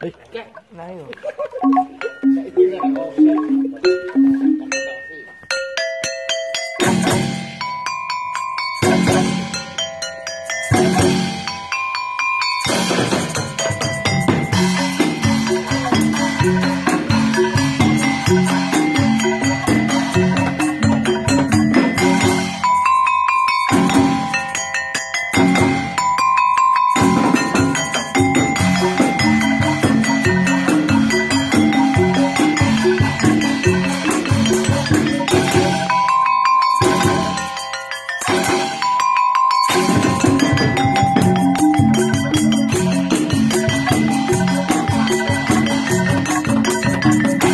哎，该哪有？